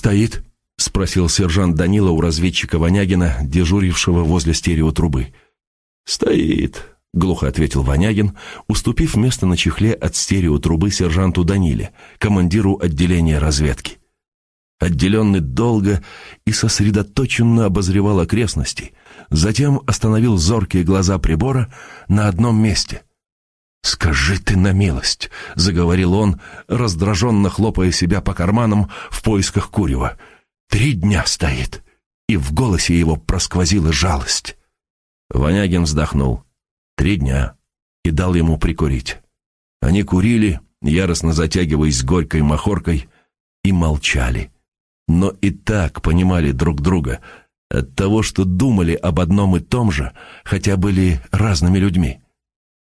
«Стоит?» — спросил сержант Данила у разведчика Ванягина, дежурившего возле стереотрубы. «Стоит», — глухо ответил Ванягин, уступив место на чехле от стереотрубы сержанту Даниле, командиру отделения разведки. Отделенный долго и сосредоточенно обозревал окрестности, затем остановил зоркие глаза прибора на одном месте. «Скажи ты на милость», — заговорил он, раздраженно хлопая себя по карманам в поисках курева. «Три дня стоит». И в голосе его просквозила жалость. Ванягин вздохнул. «Три дня». И дал ему прикурить. Они курили, яростно затягиваясь горькой махоркой, и молчали. Но и так понимали друг друга от того, что думали об одном и том же, хотя были разными людьми.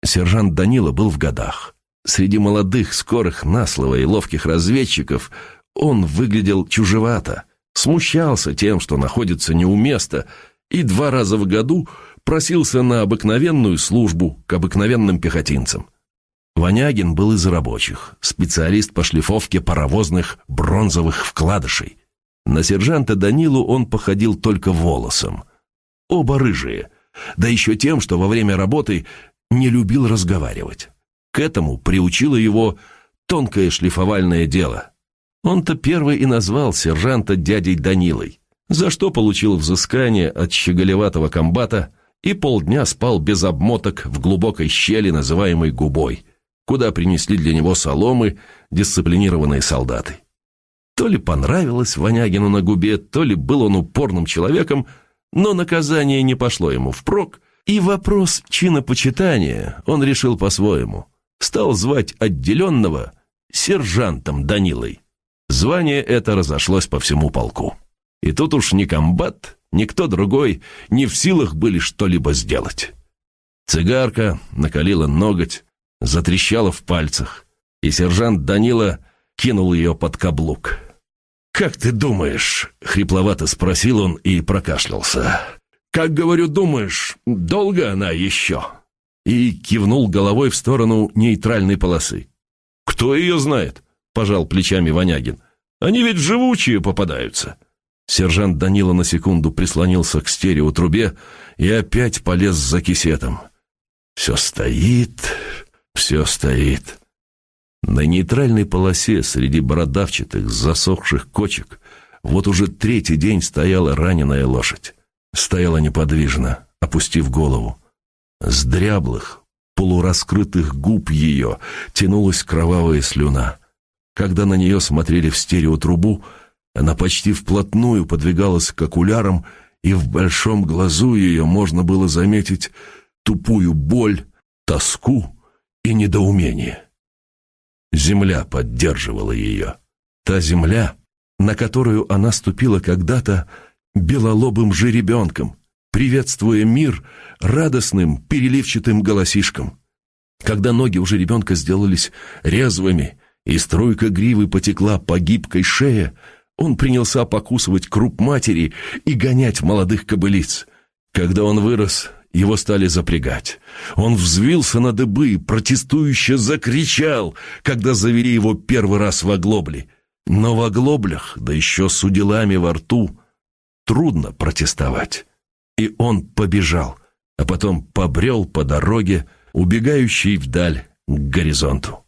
Сержант Данила был в годах. Среди молодых, скорых, наслова и ловких разведчиков он выглядел чужевато, смущался тем, что находится не у места, и два раза в году просился на обыкновенную службу к обыкновенным пехотинцам. Ванягин был из рабочих, специалист по шлифовке паровозных бронзовых вкладышей. На сержанта Данилу он походил только волосом. Оба рыжие, да еще тем, что во время работы не любил разговаривать. К этому приучило его тонкое шлифовальное дело. Он-то первый и назвал сержанта дядей Данилой, за что получил взыскание от щеголеватого комбата и полдня спал без обмоток в глубокой щели, называемой губой, куда принесли для него соломы дисциплинированные солдаты. То ли понравилось Ванягину на губе, то ли был он упорным человеком, но наказание не пошло ему впрок, и вопрос чинопочитания он решил по-своему. Стал звать отделенного сержантом Данилой. Звание это разошлось по всему полку. И тут уж ни комбат, никто другой не в силах были что-либо сделать. Цигарка накалила ноготь, затрещала в пальцах, и сержант Данила кинул ее под каблук. «Как ты думаешь?» — хрипловато спросил он и прокашлялся. «Как, говорю, думаешь, долго она еще?» И кивнул головой в сторону нейтральной полосы. «Кто ее знает?» — пожал плечами Ванягин. «Они ведь живучие попадаются». Сержант Данила на секунду прислонился к стереотрубе и опять полез за кисетом. «Все стоит, все стоит». На нейтральной полосе среди бородавчатых, засохших кочек вот уже третий день стояла раненая лошадь стояла неподвижно, опустив голову. С дряблых, полураскрытых губ ее тянулась кровавая слюна. Когда на нее смотрели в стереотрубу, она почти вплотную подвигалась к окулярам, и в большом глазу ее можно было заметить тупую боль, тоску и недоумение. Земля поддерживала ее. Та земля, на которую она ступила когда-то, белолобым жеребенком, приветствуя мир радостным переливчатым голосишком. Когда ноги у жеребенка сделались резвыми, и струйка гривы потекла по гибкой шее, он принялся покусывать круп матери и гонять молодых кобылиц. Когда он вырос, его стали запрягать. Он взвился на дыбы, протестующе закричал, когда завели его первый раз в оглобли. Но в оглоблях, да еще с уделами во рту, трудно протестовать. И он побежал, а потом побрел по дороге, убегающей вдаль к горизонту.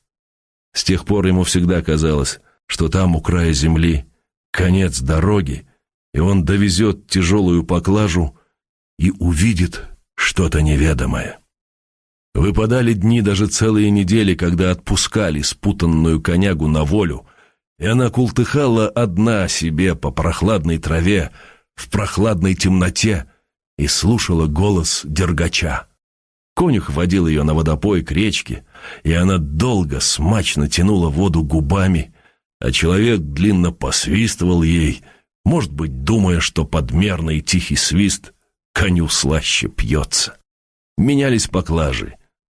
С тех пор ему всегда казалось, что там у края земли конец дороги, и он довезет тяжелую поклажу и увидит что-то неведомое. Выпадали дни, даже целые недели, когда отпускали спутанную конягу на волю, и она култыхала одна себе по прохладной траве, в прохладной темноте и слушала голос дергача. Конюх водил ее на водопой к речке, и она долго, смачно тянула воду губами, а человек длинно посвистывал ей, может быть, думая, что подмерный тихий свист коню слаще пьется. Менялись поклажи.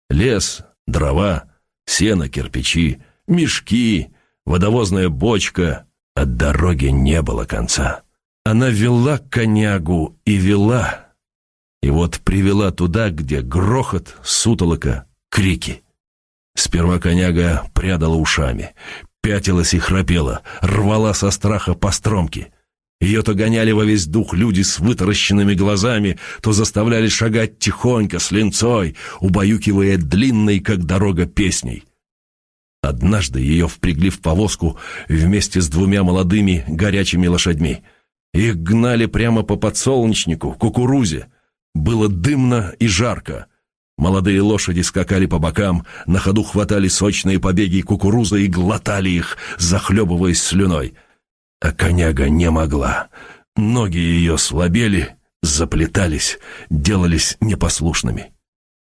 Лес, дрова, сено, кирпичи, мешки, водовозная бочка. От дороги не было конца. Она вела конягу и вела. И вот привела туда, где грохот, сутолока, крики. Сперва коняга прядала ушами, пятилась и храпела, рвала со страха по стромке. Ее то гоняли во весь дух люди с вытаращенными глазами, то заставляли шагать тихонько, с линцой, убаюкивая длинной, как дорога, песней. Однажды ее впрягли в повозку вместе с двумя молодыми горячими лошадьми. Их гнали прямо по подсолнечнику, кукурузе. Было дымно и жарко. Молодые лошади скакали по бокам, на ходу хватали сочные побеги кукурузы и глотали их, захлебываясь слюной. А коняга не могла. Ноги ее слабели, заплетались, делались непослушными.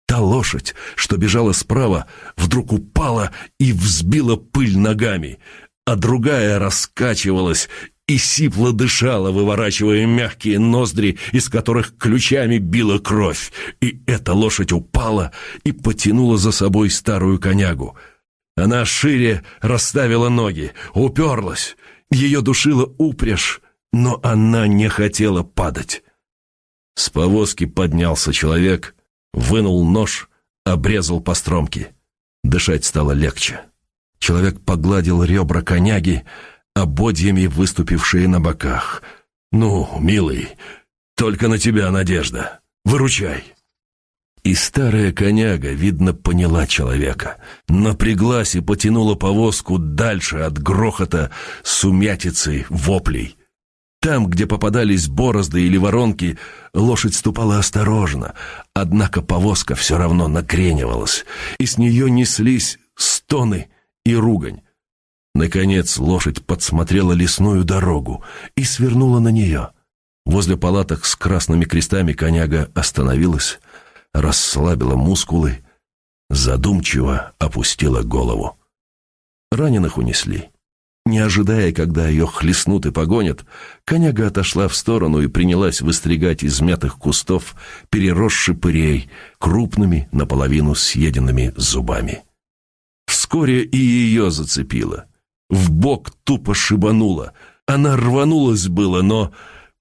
Та лошадь, что бежала справа, вдруг упала и взбила пыль ногами, а другая раскачивалась и сипло дышала, выворачивая мягкие ноздри, из которых ключами била кровь. И эта лошадь упала и потянула за собой старую конягу. Она шире расставила ноги, уперлась. Ее душила упряжь, но она не хотела падать. С повозки поднялся человек, вынул нож, обрезал по стромке. Дышать стало легче. Человек погладил ребра коняги, ободьями выступившие на боках. «Ну, милый, только на тебя надежда. Выручай!» И старая коняга, видно, поняла человека. Напряглась и потянула повозку дальше от грохота, сумятицы, воплей. Там, где попадались борозды или воронки, лошадь ступала осторожно, однако повозка все равно накренивалась, и с нее неслись стоны и ругань. Наконец лошадь подсмотрела лесную дорогу и свернула на нее. Возле палаток с красными крестами коняга остановилась, расслабила мускулы, задумчиво опустила голову. Раненых унесли. Не ожидая, когда ее хлестнут и погонят, коняга отошла в сторону и принялась выстригать из мятых кустов переросший пырей крупными, наполовину съеденными зубами. Вскоре и ее зацепило — в бок тупо шибануло. Она рванулась было, но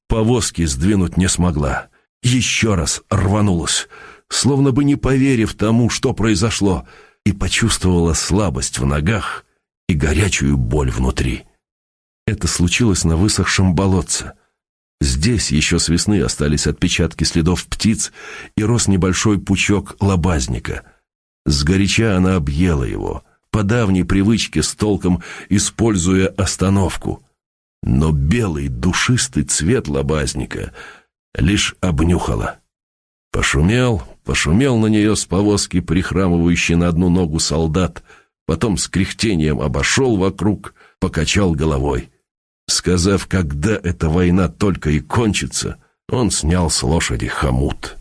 повозки сдвинуть не смогла. Еще раз рванулась, словно бы не поверив тому, что произошло, и почувствовала слабость в ногах и горячую боль внутри. Это случилось на высохшем болотце. Здесь еще с весны остались отпечатки следов птиц и рос небольшой пучок лобазника. Сгоряча она объела его — по давней привычке с толком используя остановку. Но белый душистый цвет лобазника лишь обнюхала. Пошумел, пошумел на нее с повозки, прихрамывающий на одну ногу солдат, потом с кряхтением обошел вокруг, покачал головой. Сказав, когда эта война только и кончится, он снял с лошади хомут.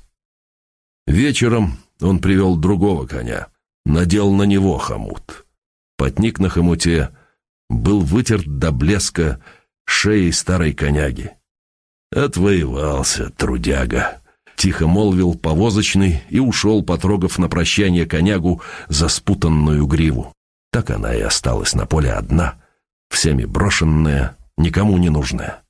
Вечером он привел другого коня, надел на него хомут. Потник на хомуте был вытерт до блеска шеей старой коняги. «Отвоевался, трудяга», — тихо молвил повозочный и ушел, потрогав на прощание конягу за спутанную гриву. Так она и осталась на поле одна, всеми брошенная, никому не нужная.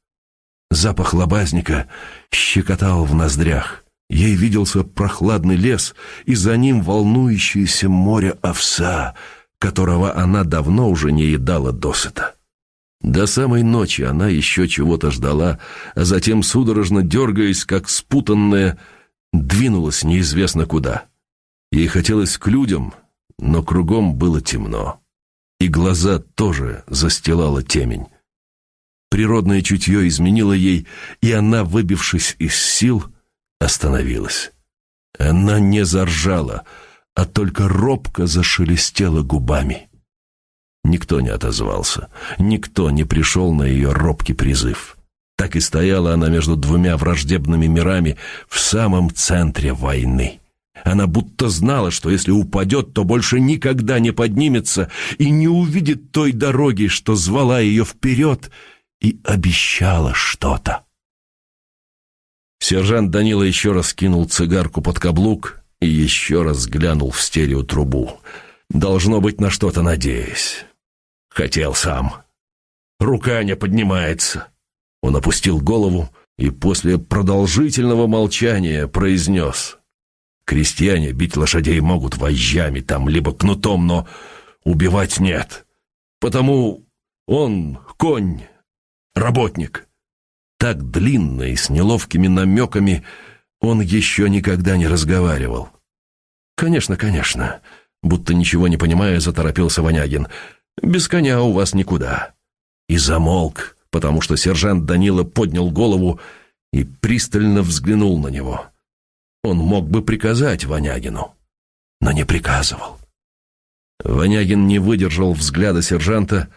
Запах лобазника щекотал в ноздрях. Ей виделся прохладный лес, и за ним волнующееся море овса — которого она давно уже не едала досыта. До самой ночи она еще чего-то ждала, а затем, судорожно дергаясь, как спутанная, двинулась неизвестно куда. Ей хотелось к людям, но кругом было темно. И глаза тоже застилала темень. Природное чутье изменило ей, и она, выбившись из сил, остановилась. Она не заржала — а только робко зашелестела губами. Никто не отозвался, никто не пришел на ее робкий призыв. Так и стояла она между двумя враждебными мирами в самом центре войны. Она будто знала, что если упадет, то больше никогда не поднимется и не увидит той дороги, что звала ее вперед и обещала что-то. Сержант Данила еще раз кинул цигарку под каблук и еще раз глянул в стереотрубу. Должно быть, на что-то надеясь. Хотел сам. Рука не поднимается. Он опустил голову и после продолжительного молчания произнес. Крестьяне бить лошадей могут вожжами там, либо кнутом, но убивать нет. потому он конь, работник». Так длинно и с неловкими намеками он еще никогда не разговаривал. «Конечно, конечно», — будто ничего не понимая, заторопился Ванягин. «Без коня у вас никуда». И замолк, потому что сержант Данила поднял голову и пристально взглянул на него. Он мог бы приказать Ванягину, но не приказывал. Ванягин не выдержал взгляда сержанта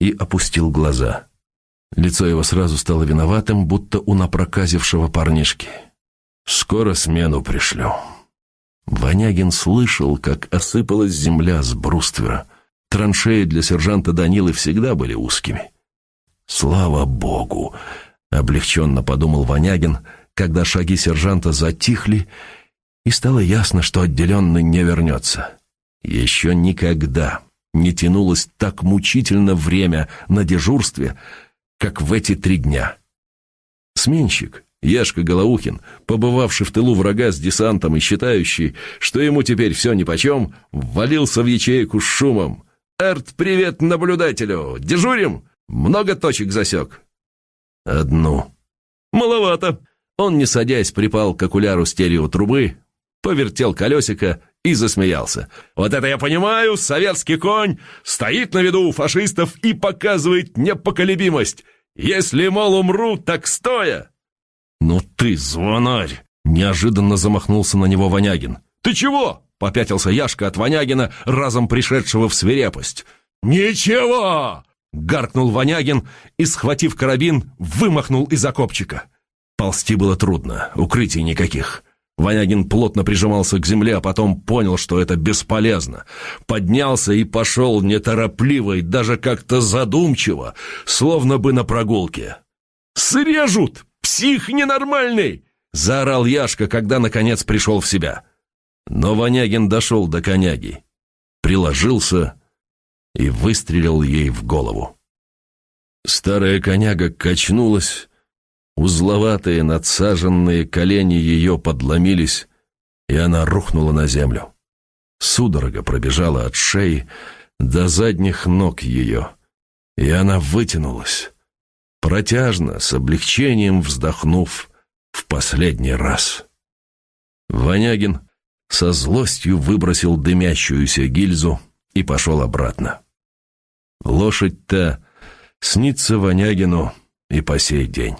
и опустил глаза. Лицо его сразу стало виноватым, будто у напроказившего парнишки. «Скоро смену пришлю». Ванягин слышал, как осыпалась земля с бруствера. Траншеи для сержанта Данилы всегда были узкими. «Слава Богу!» — облегченно подумал Ванягин, когда шаги сержанта затихли, и стало ясно, что отделенный не вернется. Еще никогда не тянулось так мучительно время на дежурстве, как в эти три дня. Сменщик, Яшка Голоухин, побывавший в тылу врага с десантом и считающий, что ему теперь все нипочем, ввалился в ячейку с шумом. «Эрт-привет наблюдателю! Дежурим? Много точек засек?» «Одну». «Маловато». Он, не садясь, припал к окуляру стереотрубы, повертел колесико и засмеялся. «Вот это я понимаю! Советский конь стоит на виду у фашистов и показывает непоколебимость! Если, мол, умру, так стоя!» «Ну ты, звонарь!» — неожиданно замахнулся на него Ванягин. «Ты чего?» — попятился Яшка от Ванягина, разом пришедшего в свирепость. «Ничего!» — гаркнул Ванягин и, схватив карабин, вымахнул из окопчика. Ползти было трудно, укрытий никаких. Ванягин плотно прижимался к земле, а потом понял, что это бесполезно. Поднялся и пошел неторопливо и даже как-то задумчиво, словно бы на прогулке. «Срежут! Псих ненормальный!» — заорал Яшка, когда, наконец, пришел в себя. Но Ванягин дошел до коняги, приложился и выстрелил ей в голову. Старая коняга качнулась, Узловатые, надсаженные колени ее подломились, и она рухнула на землю. Судорога пробежала от шеи до задних ног ее, и она вытянулась, протяжно, с облегчением вздохнув в последний раз. Ванягин со злостью выбросил дымящуюся гильзу и пошел обратно. Лошадь-то снится Ванягину и по сей день.